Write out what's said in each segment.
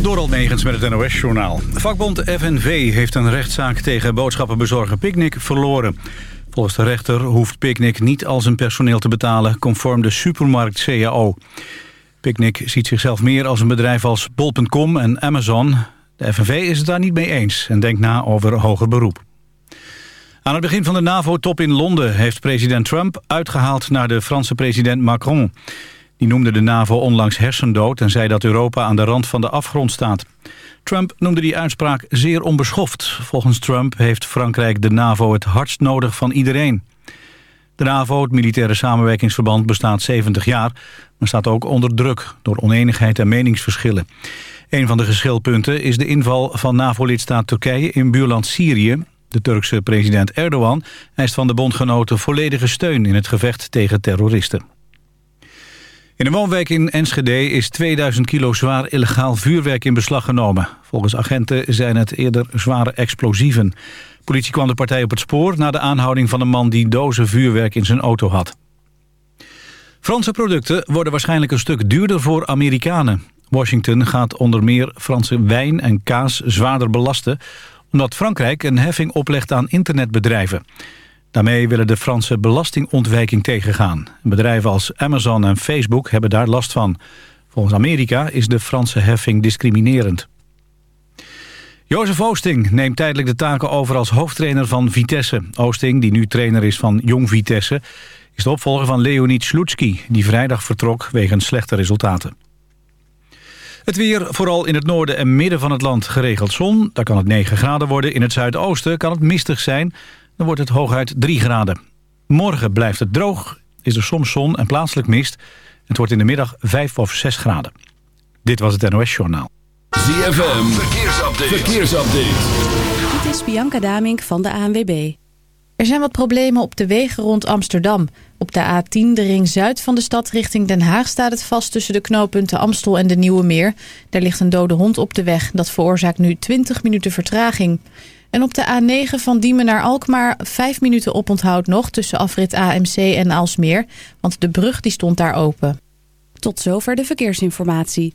Door Negens met het NOS-journaal. Vakbond FNV heeft een rechtszaak tegen boodschappenbezorger Picnic verloren. Volgens de rechter hoeft Picnic niet al zijn personeel te betalen... conform de supermarkt CAO. Picnic ziet zichzelf meer als een bedrijf als Bol.com en Amazon. De FNV is het daar niet mee eens en denkt na over hoger beroep. Aan het begin van de NAVO-top in Londen heeft president Trump uitgehaald naar de Franse president Macron... Die noemde de NAVO onlangs hersendood en zei dat Europa aan de rand van de afgrond staat. Trump noemde die uitspraak zeer onbeschoft. Volgens Trump heeft Frankrijk de NAVO het hardst nodig van iedereen. De NAVO, het militaire samenwerkingsverband, bestaat 70 jaar... maar staat ook onder druk door oneenigheid en meningsverschillen. Een van de geschilpunten is de inval van NAVO-lidstaat Turkije in buurland Syrië. De Turkse president Erdogan eist van de bondgenoten volledige steun in het gevecht tegen terroristen. In een woonwijk in Enschede is 2000 kilo zwaar illegaal vuurwerk in beslag genomen. Volgens agenten zijn het eerder zware explosieven. Politie kwam de partij op het spoor na de aanhouding van een man die dozen vuurwerk in zijn auto had. Franse producten worden waarschijnlijk een stuk duurder voor Amerikanen. Washington gaat onder meer Franse wijn en kaas zwaarder belasten... omdat Frankrijk een heffing oplegt aan internetbedrijven. Daarmee willen de Franse belastingontwijking tegengaan. Bedrijven als Amazon en Facebook hebben daar last van. Volgens Amerika is de Franse heffing discriminerend. Jozef Oosting neemt tijdelijk de taken over als hoofdtrainer van Vitesse. Oosting, die nu trainer is van Jong Vitesse... is de opvolger van Leonid Slutski, die vrijdag vertrok wegens slechte resultaten. Het weer, vooral in het noorden en midden van het land geregeld zon. Daar kan het 9 graden worden. In het zuidoosten kan het mistig zijn. Dan wordt het hooguit 3 graden. Morgen blijft het droog, is er soms zon en plaatselijk mist. Het wordt in de middag 5 of 6 graden. Dit was het NOS Journaal. ZFM, verkeersupdate. verkeersupdate. Dit is Bianca Damink van de ANWB. Er zijn wat problemen op de wegen rond Amsterdam. Op de A10, de ring zuid van de stad richting Den Haag... staat het vast tussen de knooppunten Amstel en de Nieuwe Meer. Daar ligt een dode hond op de weg. Dat veroorzaakt nu 20 minuten vertraging. En op de A9 van Diemen naar Alkmaar vijf minuten oponthoud nog... tussen afrit AMC en Alsmeer, want de brug die stond daar open. Tot zover de verkeersinformatie.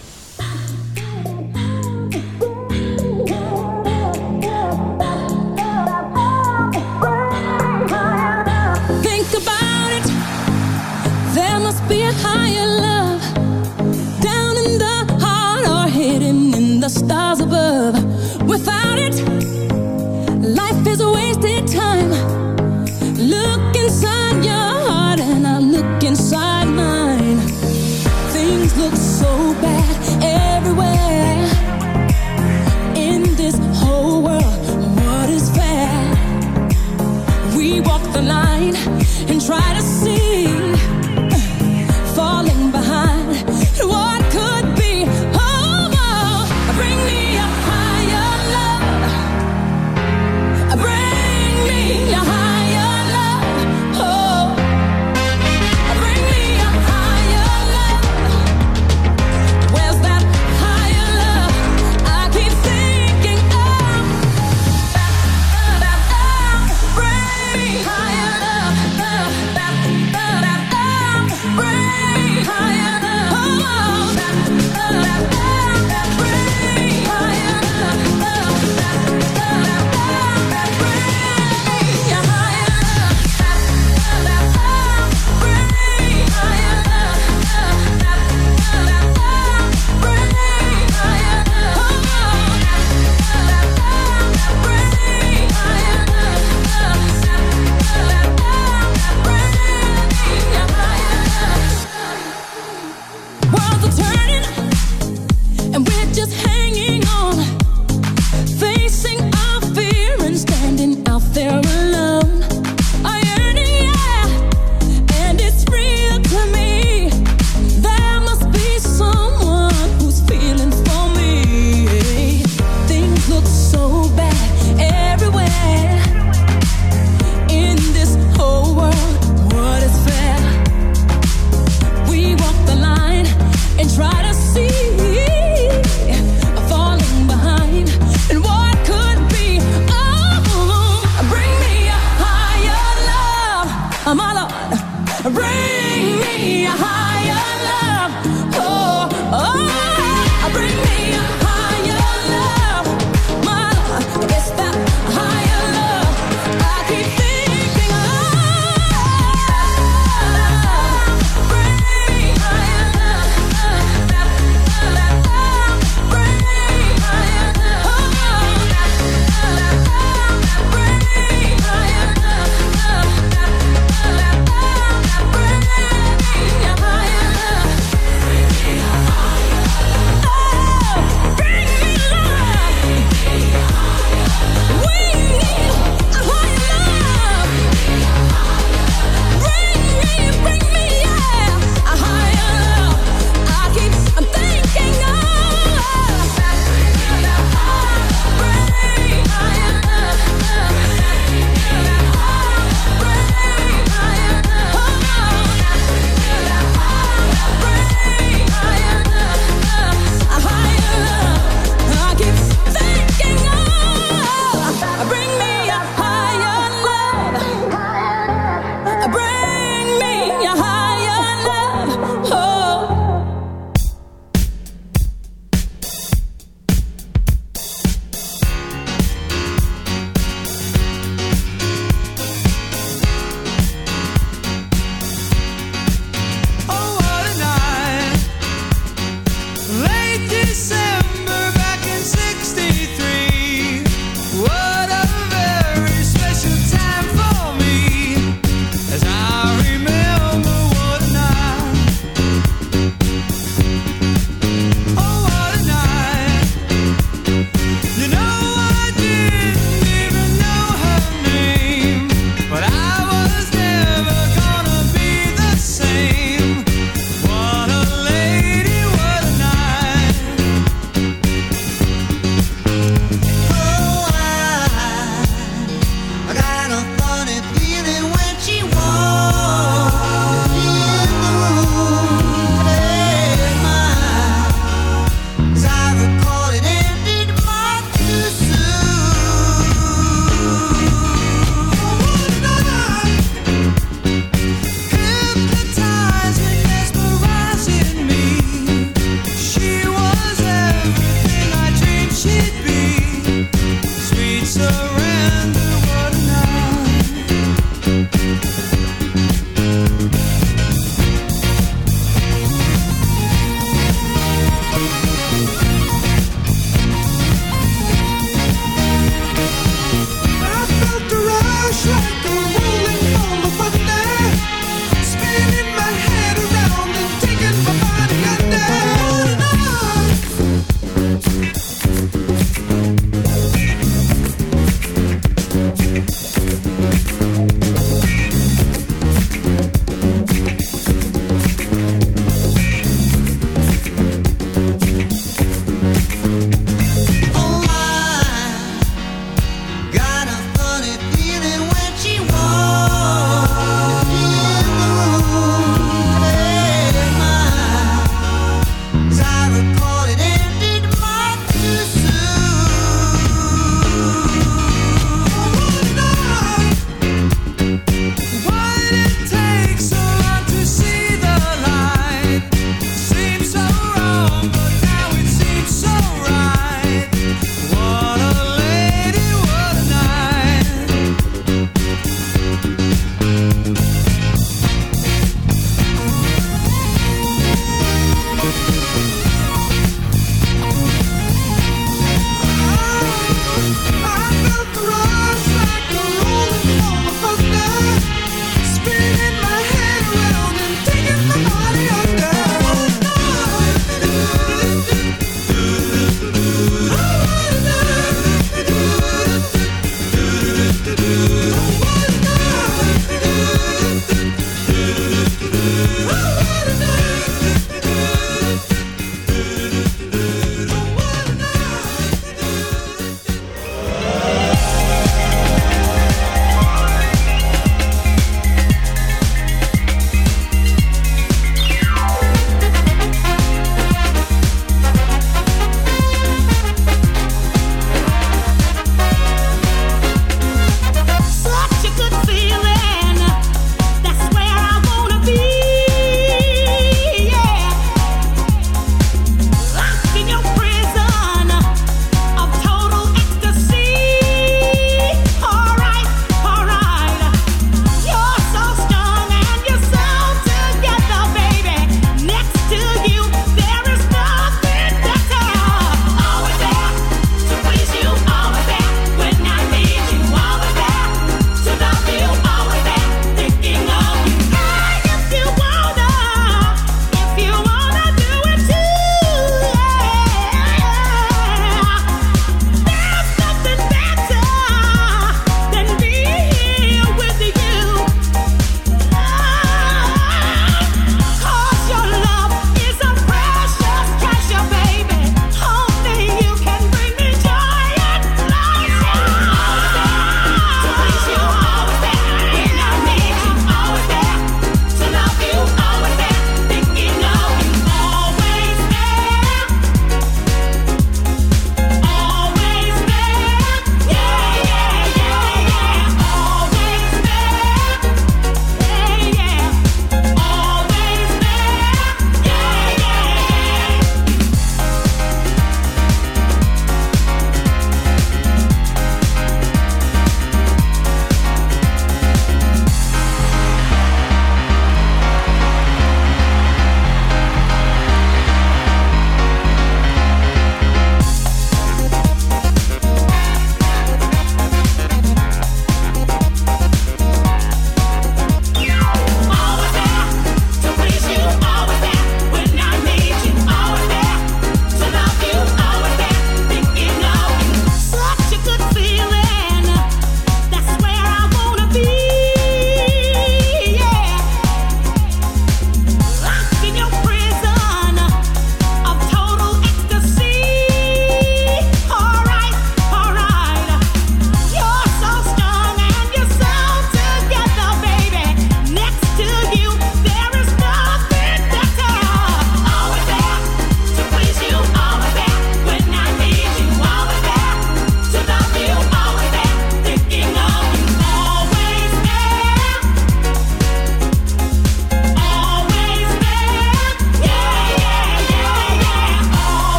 Bring me a higher love.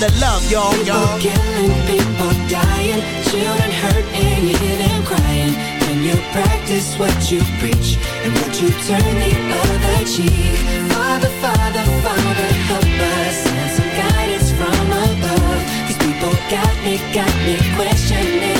The love, y'all, y'all. People killing, people dying, children hurt and you hear them crying. Can you practice what you preach and would you turn the other cheek? Father, Father, Father, help us send some guidance from above. These people got me, got me questioning.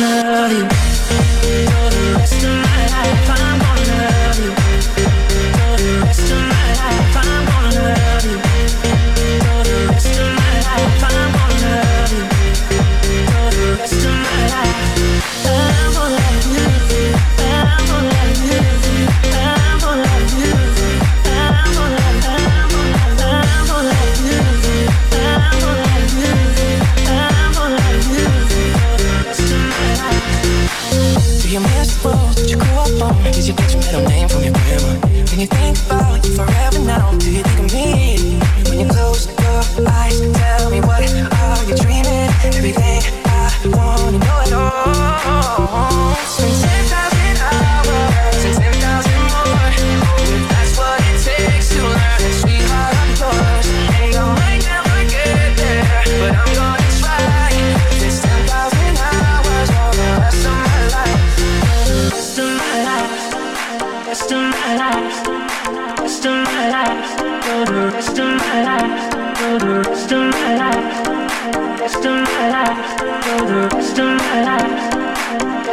love you.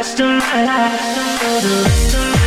rest of my life.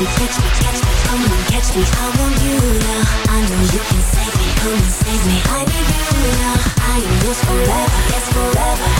me, catch me, catch me, come and catch me. I want you now. I know you can save me, come and save me. I need you now. I am yours forever, yes forever.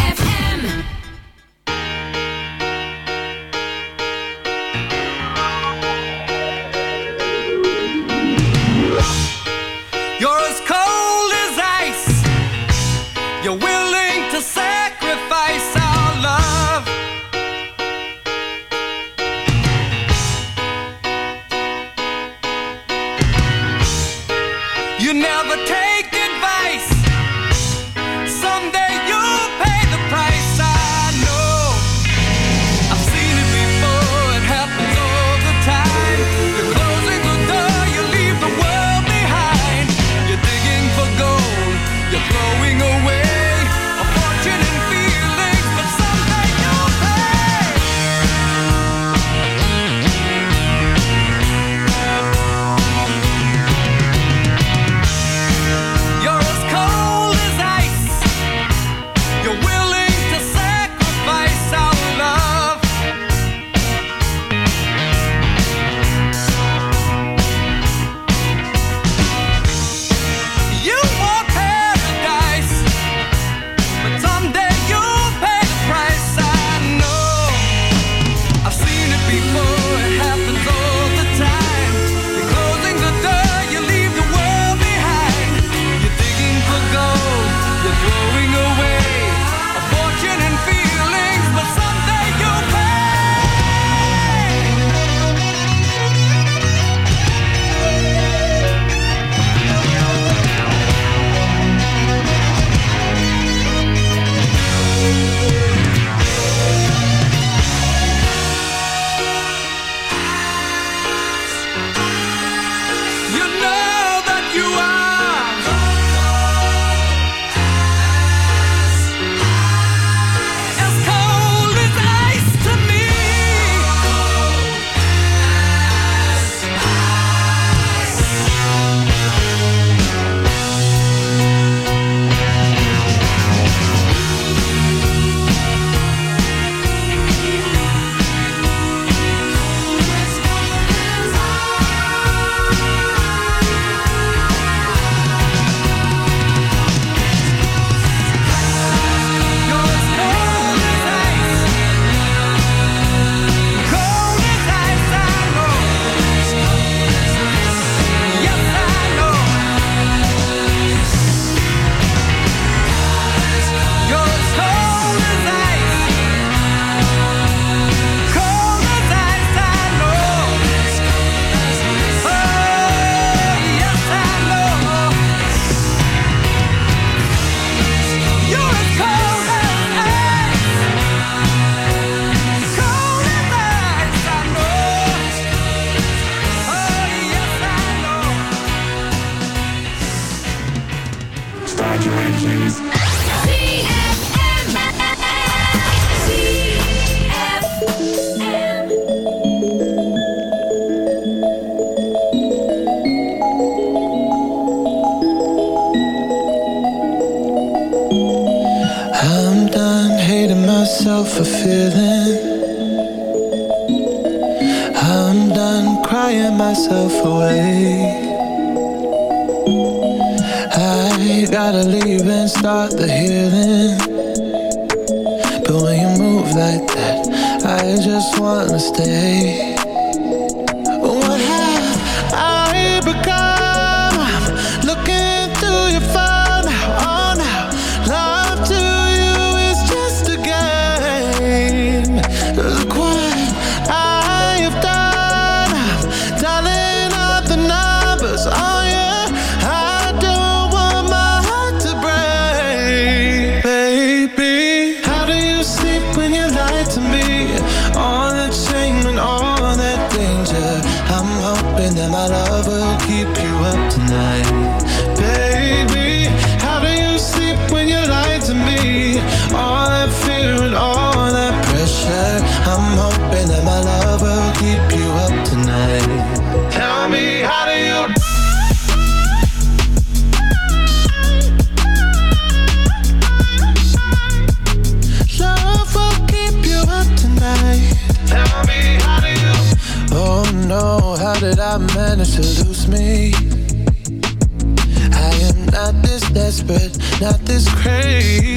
not this crazy.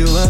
You up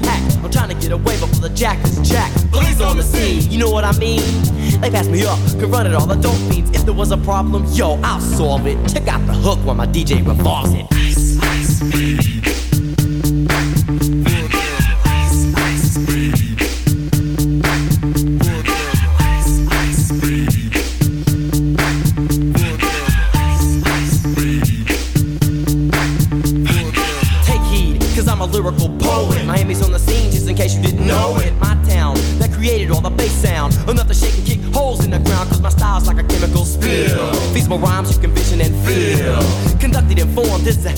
I'm trying to get away before the jack is jacked. Police on the scene, you know what I mean? They passed me up, could run it all the dope fiends. If there was a problem, yo, I'll solve it. Check out the hook while my DJ revolves it. Ice, ice, baby.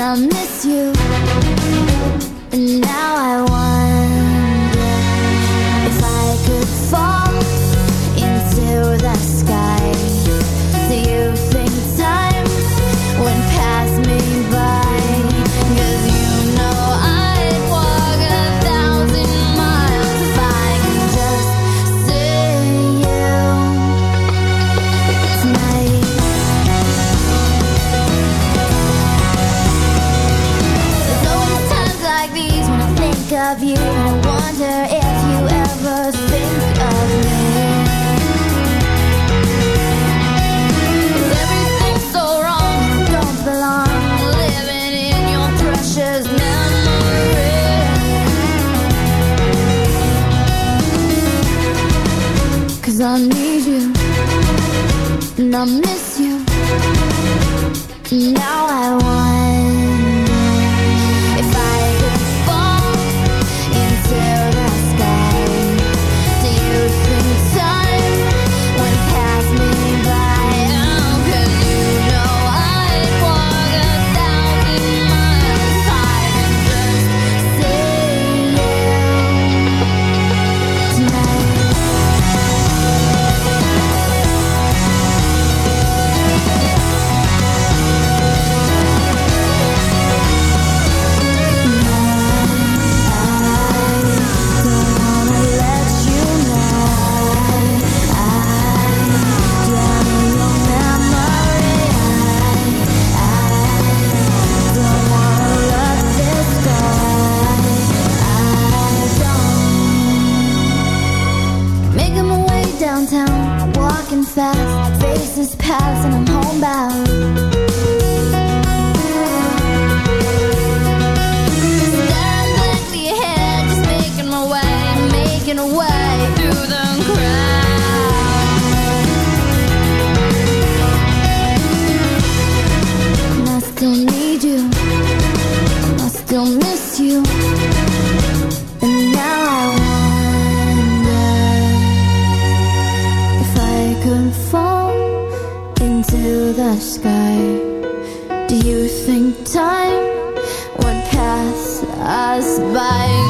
and I miss you. And now I downtown, walking fast, faces pass, and I'm homebound. Staring blankly ahead, just making my way, making way through the crowd. Need sky Do you think time would pass us by?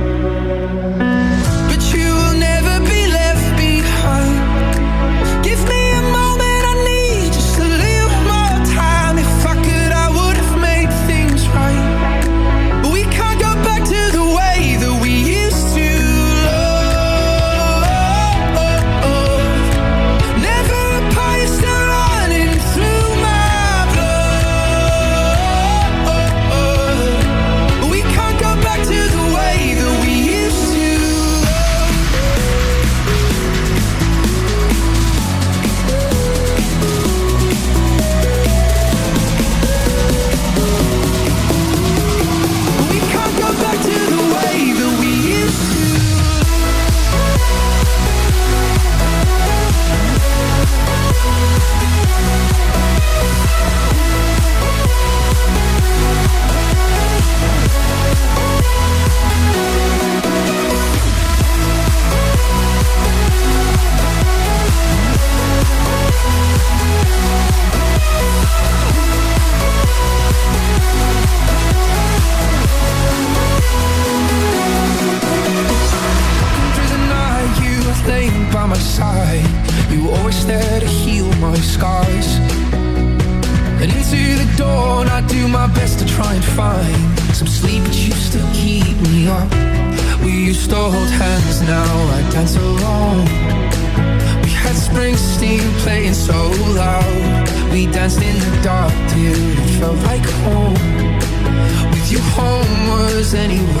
anywhere